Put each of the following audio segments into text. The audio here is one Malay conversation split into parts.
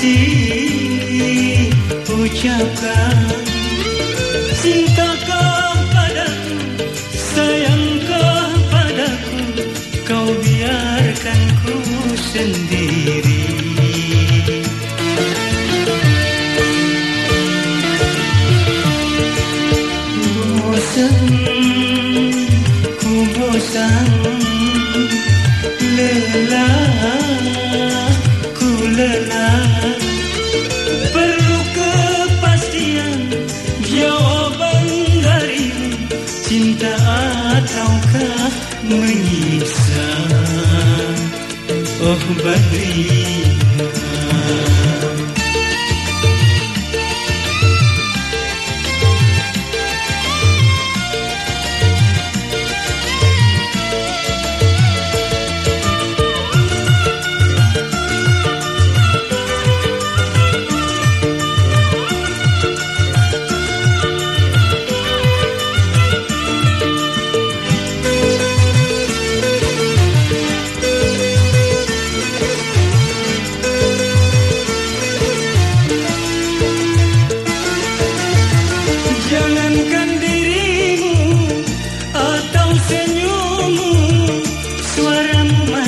kasih ucapkan. Cintakah padaku sayangkah padaku kau biarkan ku sendiri. Bosan ku bosan lelah menyiksa oh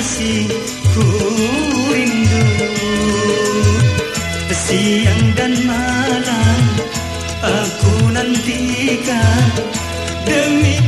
badriah Siang dan malam aku nantikan demi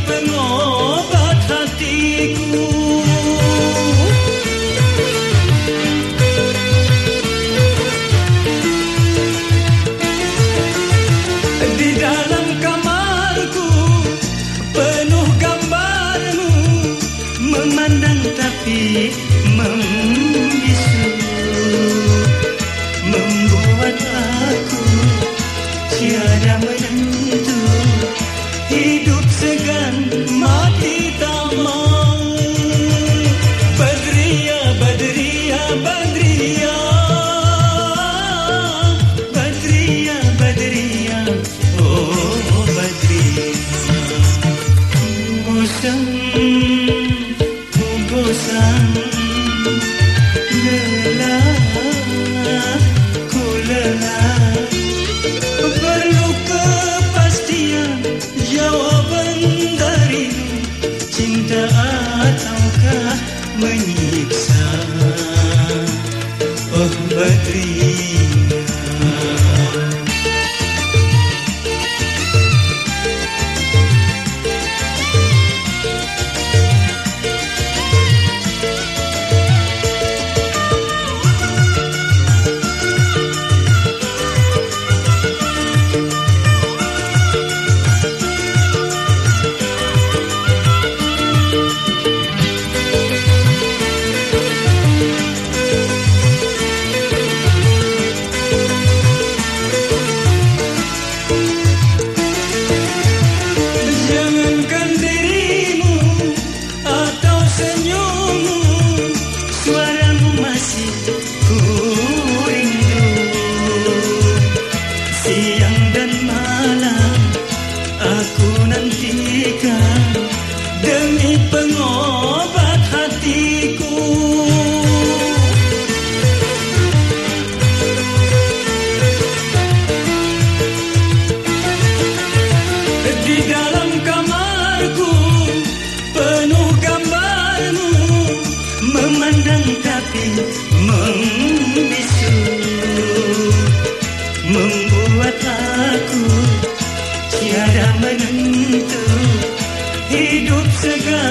aku nantikan Demi pengobat hatiku. Di dalam kamarku penuh gambarmu memandang tapi membisu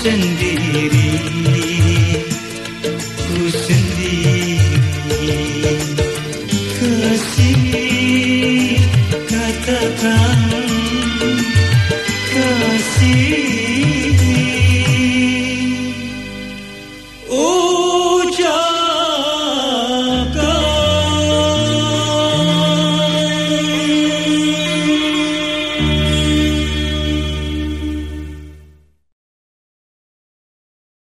sendiri ku sendiri kasih katakan